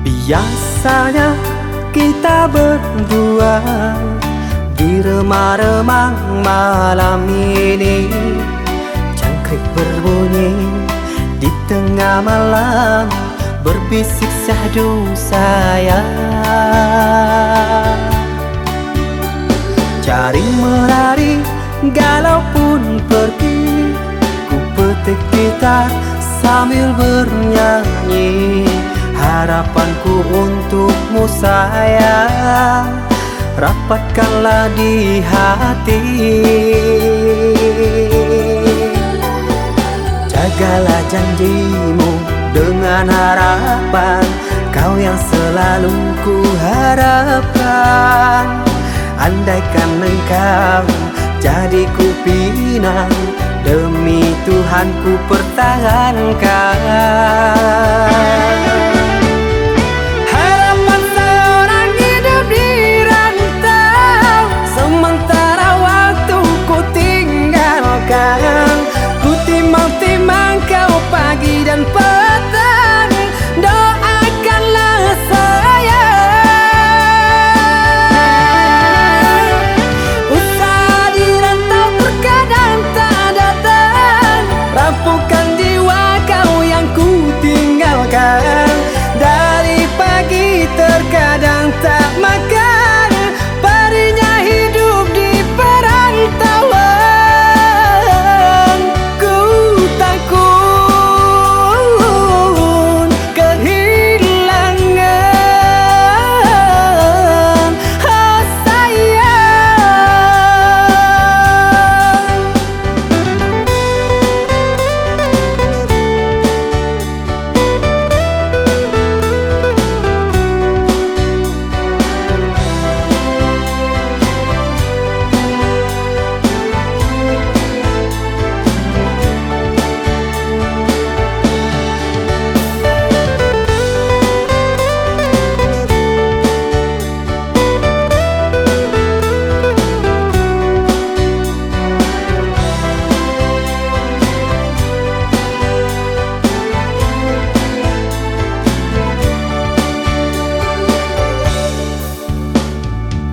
Biasanya kita berdua Di remang-remang malam ini. Jangkrik berbunyi di tengah malam Berbisik syahdu sayang. Cari menari galau pun pergi. Ku petik gitar sambil bernyanyi Harapanku untukmu sayang. Rapatkanlah di hati. Jagalah janjimu dengan harapan. Kau yang selalu ku harapkan. Andaikan engkau jadi ku pinang Demi Tuhan ku pertahankan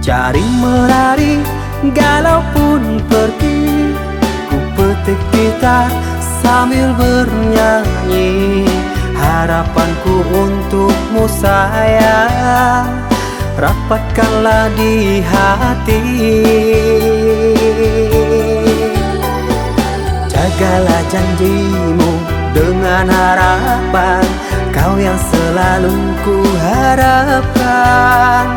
Cari menari galau pun pergi. Ku petik gitar sambil bernyanyi. Harapanku untukmu sayang. Rapatkanlah di hati. Jagalah janjimu dengan harapan. Kau yang selalu ku harapkan